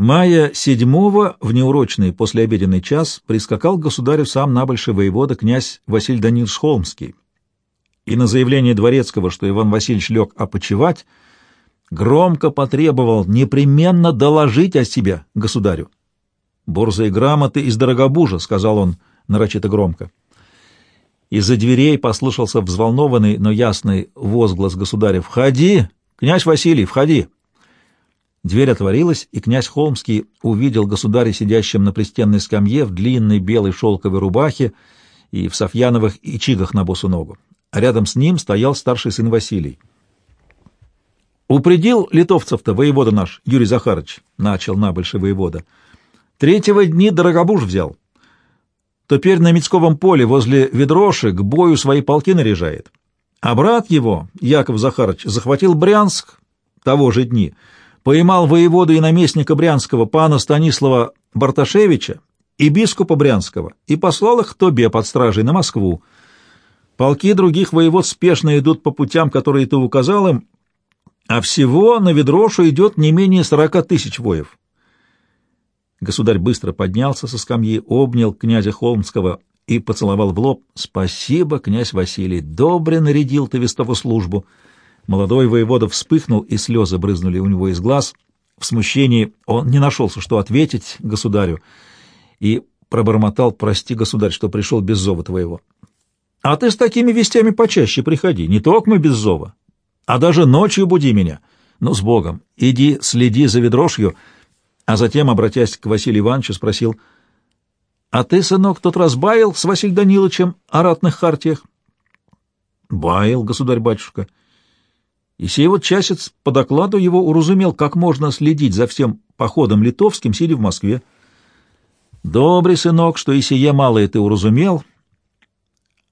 Мая седьмого в неурочный послеобеденный час прискакал к государю сам набольший воевода князь Василий Данилович Холмский, и на заявление Дворецкого, что Иван Васильевич лег опочивать, громко потребовал непременно доложить о себе государю. «Борзые грамоты из Дорогобужа», — сказал он нарочито громко. Из-за дверей послышался взволнованный, но ясный возглас государя. «Входи, князь Василий, входи!» Дверь отворилась, и князь Холмский увидел государя, сидящим на пристенной скамье в длинной белой шелковой рубахе и в софьяновых ичигах на босу ногу. А рядом с ним стоял старший сын Василий. «Упредил литовцев-то воевода наш, Юрий Захарович», — начал набольший воевода. «Третьего дни Дорогобуж взял. Теперь на Мицковом поле возле Ведроши к бою свои полки наряжает. А брат его, Яков Захарович, захватил Брянск того же дни, поймал воевода и наместника Брянского пана Станислава Барташевича и бискупа Брянского и послал их к Тобе под стражей на Москву. Полки других воевод спешно идут по путям, которые ты указал им, а всего на Ведрошу идет не менее сорока тысяч воев. Государь быстро поднялся со скамьи, обнял князя Холмского и поцеловал в лоб. «Спасибо, князь Василий, добре нарядил ты вестову службу». Молодой воевода вспыхнул, и слезы брызнули у него из глаз. В смущении он не нашелся, что ответить государю, и пробормотал «Прости, государь, что пришел без зова твоего». А ты с такими вестями почаще приходи, не только мы без зова, а даже ночью буди меня. Ну, с Богом, иди, следи за ведрошью, а затем, обратясь к Василию Ивановичу, спросил, «А ты, сынок, тот раз баил с Василием Даниловичем о ратных хартиях?» «Баил, государь-батюшка». И сей вот часец по докладу его уразумел, как можно следить за всем походом литовским, сидя в Москве. «Добрый сынок, что и сие малое ты уразумел»,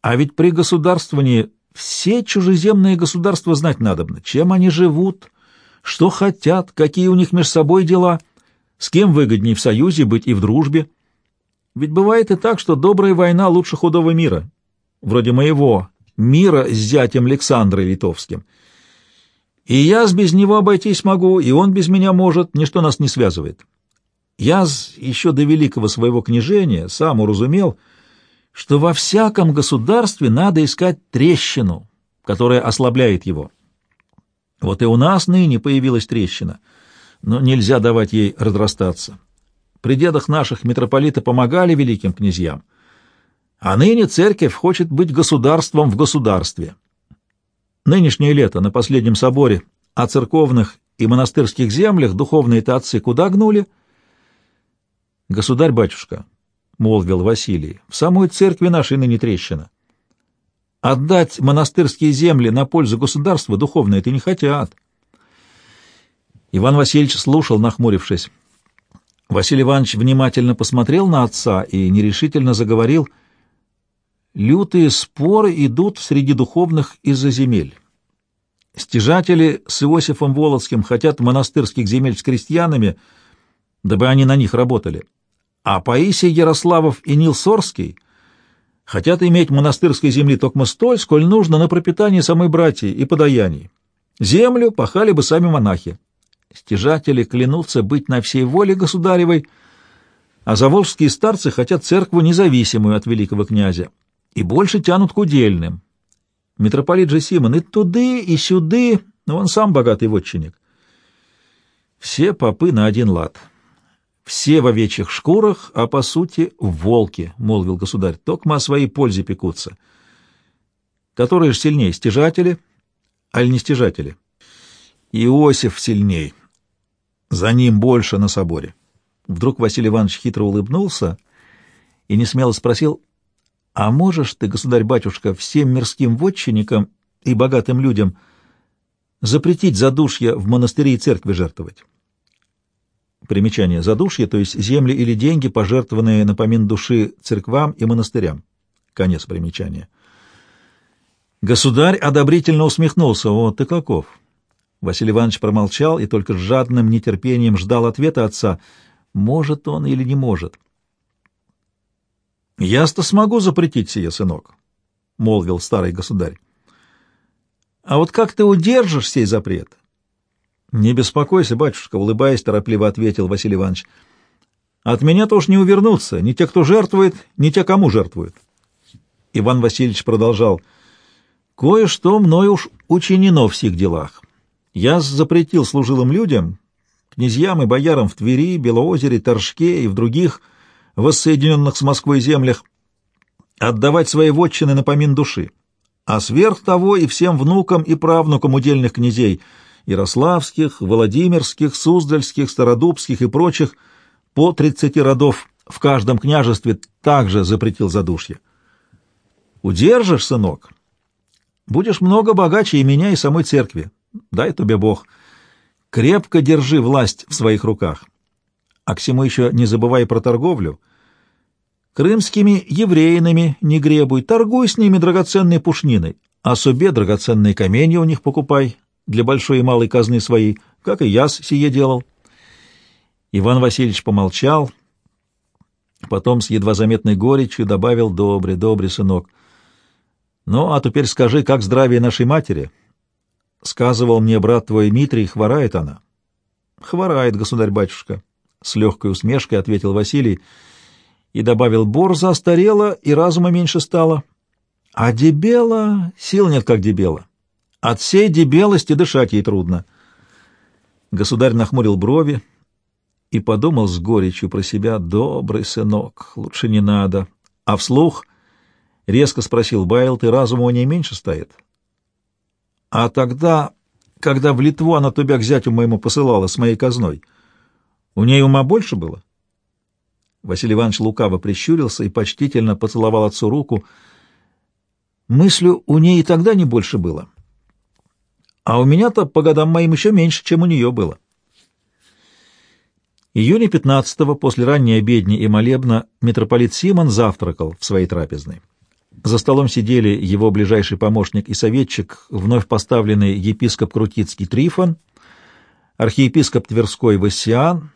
а ведь при государствовании все чужеземные государства знать надобно, чем они живут, что хотят, какие у них между собой дела, с кем выгоднее в союзе быть и в дружбе. Ведь бывает и так, что добрая война лучше худого мира, вроде моего мира с зятем Александрой Литовским. И я без него обойтись могу, и он без меня может, ничто нас не связывает. Я еще до великого своего княжения сам уразумел — что во всяком государстве надо искать трещину, которая ослабляет его. Вот и у нас ныне появилась трещина, но нельзя давать ей разрастаться. При дедах наших митрополиты помогали великим князьям, а ныне церковь хочет быть государством в государстве. Нынешнее лето на последнем соборе о церковных и монастырских землях духовные-то отцы куда гнули? Государь-батюшка, — молвил Василий, — в самой церкви нашей ныне трещина. Отдать монастырские земли на пользу государства духовно это не хотят. Иван Васильевич слушал, нахмурившись. Василий Иванович внимательно посмотрел на отца и нерешительно заговорил. Лютые споры идут среди духовных из-за земель. Стяжатели с Иосифом Володским хотят монастырских земель с крестьянами, дабы они на них работали а Паисий Ярославов и Нил Сорский хотят иметь монастырской земли только столь, сколь нужно на пропитание самой братьи и подаяний. Землю пахали бы сами монахи. Стяжатели клянутся быть на всей воле государевой, а заволжские старцы хотят церкву независимую от великого князя и больше тянут к удельным. Митрополит же Симон и туды, и сюды, но он сам богатый вотчинник. Все попы на один лад. Все в овечьих шкурах, а по сути волки, — молвил государь, — токма о своей пользе пекутся. Которые же сильнее, стяжатели, аль не стяжатели? Иосиф сильней. За ним больше на соборе. Вдруг Василий Иванович хитро улыбнулся и несмело спросил, «А можешь ты, государь-батюшка, всем мирским вотчинникам и богатым людям запретить задушья в монастыре и церкви жертвовать?» Примечание. Задушье, то есть земли или деньги, пожертвованные на помин души церквам и монастырям. Конец примечания. Государь одобрительно усмехнулся. «О, ты каков!» Василий Иванович промолчал и только с жадным нетерпением ждал ответа отца. Может он или не может? «Я-то смогу запретить сие, сынок», — молвил старый государь. «А вот как ты удержишь сей запрет? Не беспокойся, батюшка, улыбаясь, торопливо ответил Василий Иванович. От меня-то уж не увернуться, ни те, кто жертвует, ни те, кому жертвуют. Иван Васильевич продолжал. Кое-что мной уж учинено в сих делах. Я запретил служилым людям, князьям и боярам в Твери, Белоозере, Торжке и в других воссоединенных с Москвой землях отдавать свои вотчины на помин души, а сверх того и всем внукам и правнукам удельных князей Ярославских, Владимирских, Суздальских, Стародубских и прочих по тридцати родов в каждом княжестве также запретил задушье. Удержишь, сынок, будешь много богаче и меня, и самой церкви. Дай тебе Бог. Крепко держи власть в своих руках. А к всему еще не забывай про торговлю. Крымскими евреинами не гребуй, торгуй с ними драгоценной пушниной, а себе драгоценные каменья у них покупай для большой и малой казны своей, как и я сие делал. Иван Васильевич помолчал, потом с едва заметной горечью добавил «Добрый, добрый, сынок». «Ну, а теперь скажи, как здравие нашей матери?» Сказывал мне брат твой Митрий, хворает она. Хворает, государь-батюшка, с легкой усмешкой ответил Василий и добавил, борза остарела и разума меньше стало. А дебела, сил нет, как дебела. От всей дебелости дышать ей трудно. Государь нахмурил брови и подумал с горечью про себя, добрый сынок, лучше не надо. А вслух резко спросил, Байл, ты разума у ней меньше стоит? — а тогда, когда в Литву она тебя к зятю моему посылала с моей казной, у ней ума больше было? Василий Иванович лукаво прищурился и почтительно поцеловал отцу руку. Мыслю у ней и тогда не больше было. А у меня-то по годам моим еще меньше, чем у нее было. Июня 15-го, после ранней обедни и молебна, митрополит Симон завтракал в своей трапезной. За столом сидели его ближайший помощник и советчик, вновь поставленный епископ Крутицкий Трифон, архиепископ Тверской Вассиан,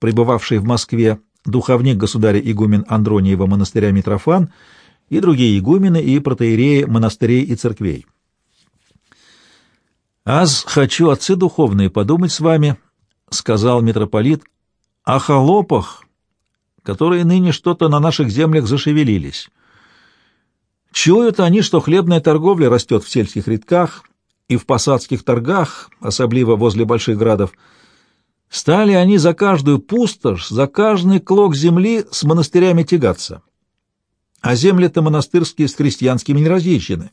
пребывавший в Москве, духовник государя игумен Андрониева монастыря Митрофан и другие игумены и протеереи монастырей и церквей. «Аз хочу, отцы духовные, подумать с вами», — сказал митрополит, — «о холопах, которые ныне что-то на наших землях зашевелились». Чуют они, что хлебная торговля растет в сельских рядках и в посадских торгах, особливо возле больших градов. Стали они за каждую пустошь, за каждый клок земли с монастырями тягаться. А земли-то монастырские с крестьянскими не разъезжены.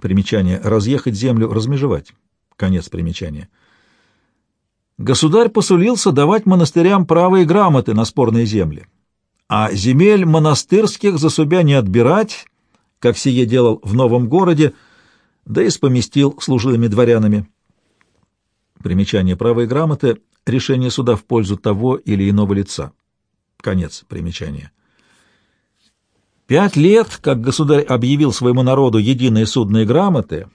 Примечание. Разъехать землю, размежевать. Конец примечания. Государь посулился давать монастырям правые грамоты на спорные земли а земель монастырских за себя не отбирать, как сие делал в новом городе, да и споместил служилыми дворянами. Примечание правой грамоты — решение суда в пользу того или иного лица. Конец примечания. Пять лет, как государь объявил своему народу единые судные грамоты,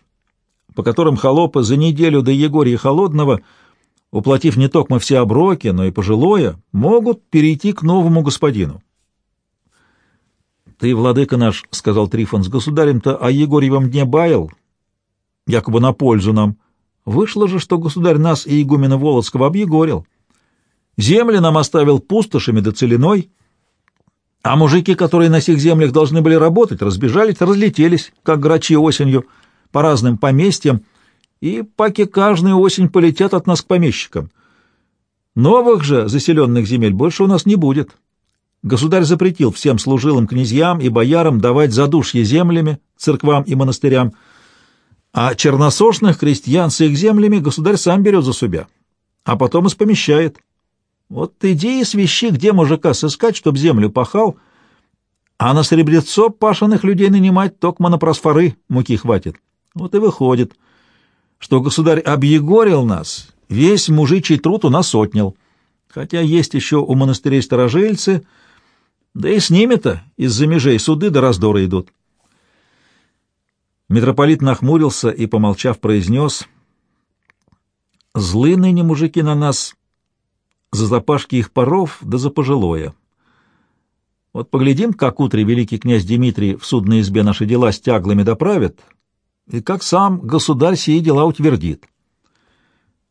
по которым холопы за неделю до Егория Холодного, уплатив не только все оброки, но и пожилое, могут перейти к новому господину. «Ты, владыка наш, — сказал Трифон, — с государем-то о Егорьевом дне баял, якобы на пользу нам. Вышло же, что государь нас и игумена Володского объегорил. Земли нам оставил пустошами да целиной, а мужики, которые на сих землях должны были работать, разбежались, разлетелись, как грачи осенью, по разным поместьям, и паки каждую осень полетят от нас к помещикам. Новых же заселенных земель больше у нас не будет». Государь запретил всем служилым князьям и боярам давать задушье землями, церквам и монастырям, а черносошных крестьян с их землями государь сам берет за себя, а потом испомещает. Вот иди и свищи, где мужика сыскать, чтоб землю пахал, а на сребрецо пашенных людей нанимать только на просфоры муки хватит. Вот и выходит, что государь объегорил нас, весь мужичий труд у нас отнял, хотя есть еще у монастырей старожильцы — да и с ними-то из-за межей суды до раздора идут. Митрополит нахмурился и, помолчав, произнес, «Злы ныне мужики на нас за запашки их паров да за пожилое. Вот поглядим, как утре великий князь Дмитрий в судной избе наши дела с тяглами доправит, и как сам государь сии дела утвердит.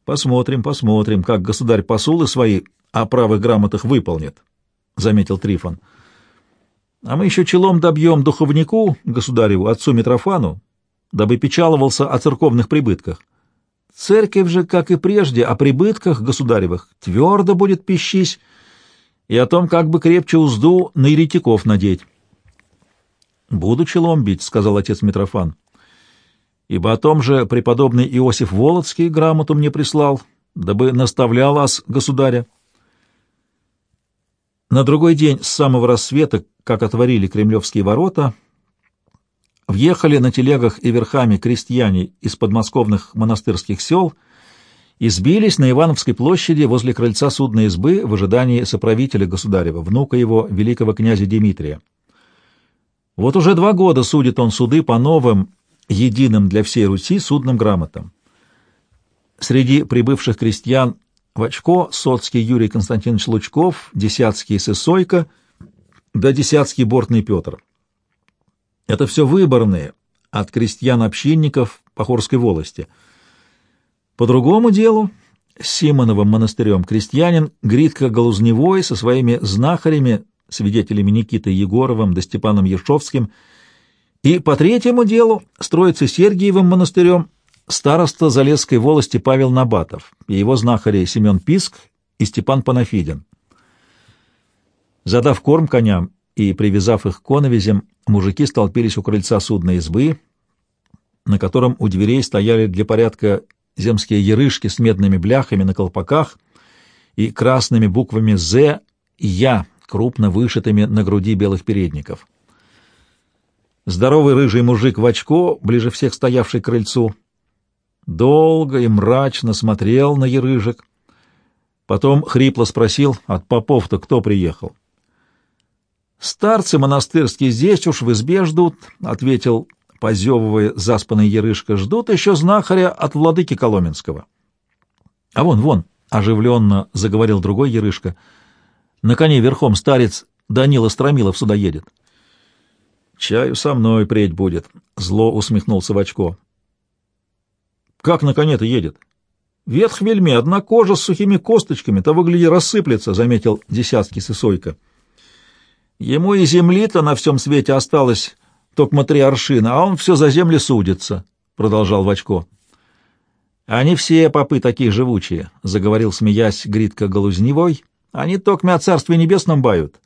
Посмотрим, посмотрим, как государь посулы свои о правых грамотах выполнит, — заметил Трифон. А мы еще челом добьем духовнику, государеву, отцу Митрофану, дабы печаловался о церковных прибытках. Церковь же, как и прежде, о прибытках государевых твердо будет пищись и о том, как бы крепче узду на еретиков надеть. — Буду челом бить, — сказал отец Митрофан, — ибо о том же преподобный Иосиф Володский грамоту мне прислал, дабы наставлял вас, государя. На другой день с самого рассвета, как отворили кремлевские ворота, въехали на телегах и верхами крестьяне из подмосковных монастырских сел и сбились на Ивановской площади возле крыльца судной избы в ожидании соправителя государева, внука его, великого князя Дмитрия. Вот уже два года судит он суды по новым, единым для всей Руси судным грамотам. Среди прибывших крестьян Вачко, Соцкий Юрий Константинович Лучков, Десятский Сысойко, да Десятский Бортный Петр. Это все выборные от крестьян-общинников Похорской волости. По другому делу, Симоновым монастырем крестьянин Гритка Голузневой со своими знахарями свидетелями Никитой Егоровым да Степаном Ершовским, и по третьему делу строится Сергиевым монастырем староста Залесской волости Павел Набатов и его знахари Семен Писк и Степан Панафидин. Задав корм коням и привязав их к коновизям, мужики столпились у крыльца судной избы, на котором у дверей стояли для порядка земские ярышки с медными бляхами на колпаках и красными буквами «З» и «Я», крупно вышитыми на груди белых передников. Здоровый рыжий мужик в очко, ближе всех стоявший к крыльцу, долго и мрачно смотрел на ерыжек, потом хрипло спросил, от попов-то кто приехал? «Старцы монастырские здесь уж в избе ждут», — ответил, позевывая заспанный ерышка, — «ждут еще знахаря от владыки Коломенского». «А вон, вон», — оживленно заговорил другой ерышка, — на коне верхом старец Данила Стромилов сюда едет. — Чаю со мной преть будет, — зло усмехнулся в очко. — Как на коне-то едет? — Ветх вельми, одна кожа с сухими косточками, то выгляди рассыплется, — заметил десятки сысойка. — Ему и земли-то на всем свете осталось только три аршина, а он все за земли судится, — продолжал Вачко. — Они все попы такие живучие, — заговорил, смеясь, Гритка Голузневой, — они токми о Царстве Небесном бают,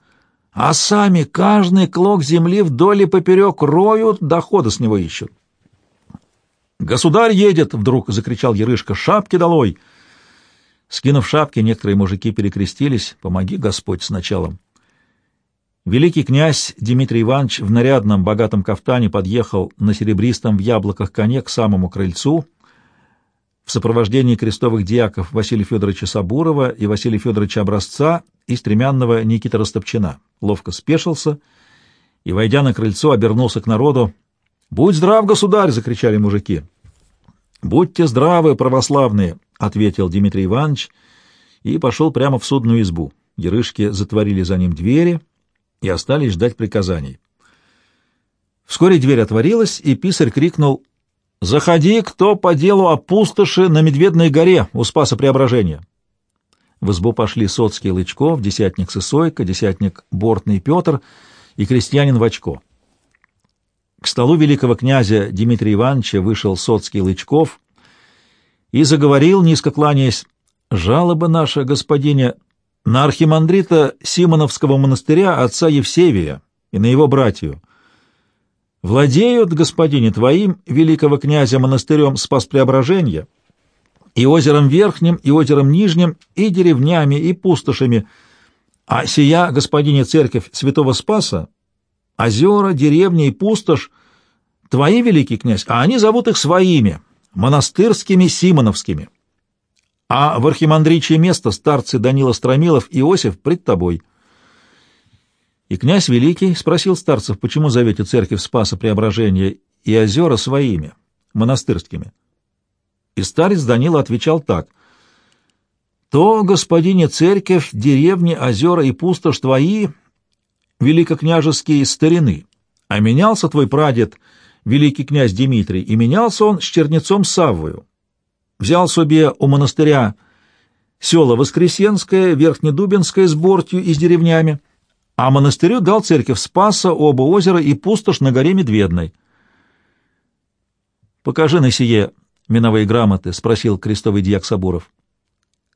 а сами каждый клок земли вдоль и поперек роют, дохода с него ищут. «Государь едет!» — вдруг закричал Ярышка. «Шапки долой!» Скинув шапки, некоторые мужики перекрестились. «Помоги, Господь, с началом!» Великий князь Дмитрий Иванович в нарядном богатом кафтане подъехал на серебристом в яблоках коне к самому крыльцу — в сопровождении крестовых диаков Василия Федоровича Сабурова и Василия Федоровича Образца и стремянного Никита Растопчина. Ловко спешился и, войдя на крыльцо, обернулся к народу. «Будь здрав, государь!» — закричали мужики. «Будьте здравы, православные!» — ответил Дмитрий Иванович и пошел прямо в судную избу. Ярышки затворили за ним двери и остались ждать приказаний. Вскоре дверь отворилась, и писарь крикнул «Заходи, кто по делу о пустоши на Медведной горе у Спаса Преображения». В избу пошли Соцкий Лычков, десятник Сысойка, десятник Бортный Петр и крестьянин Вачко. К столу великого князя Дмитрия Ивановича вышел Соцкий Лычков и заговорил, низко кланяясь, «Жалоба наша, господине, на архимандрита Симоновского монастыря отца Евсевия и на его братью, владеют, господине твоим, великого князя монастырем Спас-Преображения, и озером Верхним, и озером Нижним, и деревнями, и пустошами, а сия, господине, церковь святого Спаса, озера, деревни и пустошь, твои, великий князь, а они зовут их своими, монастырскими симоновскими. А в архимандричье место старцы Данила Стромилов и Иосиф пред тобой — и князь Великий спросил старцев, почему зовете церковь Спаса Преображения и озера своими, монастырскими. И старец Данила отвечал так. «То, господине, церковь, деревни, озера и пустошь твои, великокняжеские старины, а менялся твой прадед, великий князь Дмитрий, и менялся он с чернецом Саввою. Взял себе у монастыря село Воскресенское, Верхнедубинское с бортью и с деревнями, а монастырю дал церковь Спаса, оба озера и пустошь на горе Медведной. «Покажи на сие миновые грамоты», — спросил крестовый дьяк Сабуров.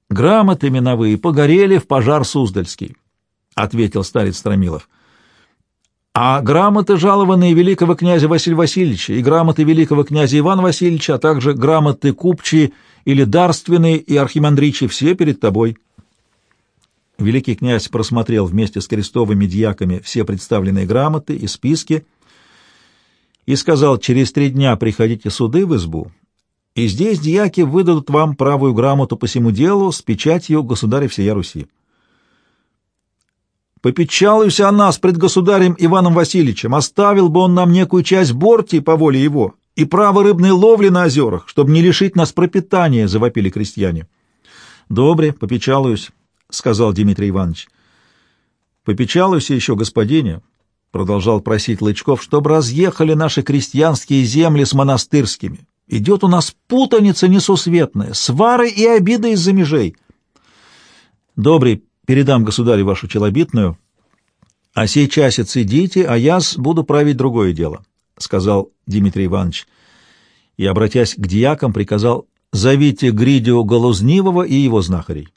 «Грамоты миновые погорели в пожар Суздальский», — ответил старец Стромилов. «А грамоты, жалованные великого князя Василия Васильевича, и грамоты великого князя Ивана Васильевича, а также грамоты купчие или дарственные и архимандричи, все перед тобой». Великий князь просмотрел вместе с крестовыми дьяками все представленные грамоты и списки и сказал, через три дня приходите суды в избу, и здесь дьяки выдадут вам правую грамоту по всему делу с печатью государя всея Руси. Попечалуйся о нас пред государем Иваном Васильевичем, оставил бы он нам некую часть борти по воле его и право рыбной ловли на озерах, чтобы не лишить нас пропитания, — завопили крестьяне. — Добре, попечалуюсь, — сказал Дмитрий Иванович. — Попечалуйся еще, господине, — продолжал просить Лычков, — чтобы разъехали наши крестьянские земли с монастырскими Идет у нас путаница несусветная, свары и обиды из-за межей. Добрый, передам государю вашу челобитную, а сей часец идите, а я буду править другое дело, — сказал Дмитрий Иванович. И, обратясь к дьякам, приказал «Зовите Гридио Голузнивого и его знахарей».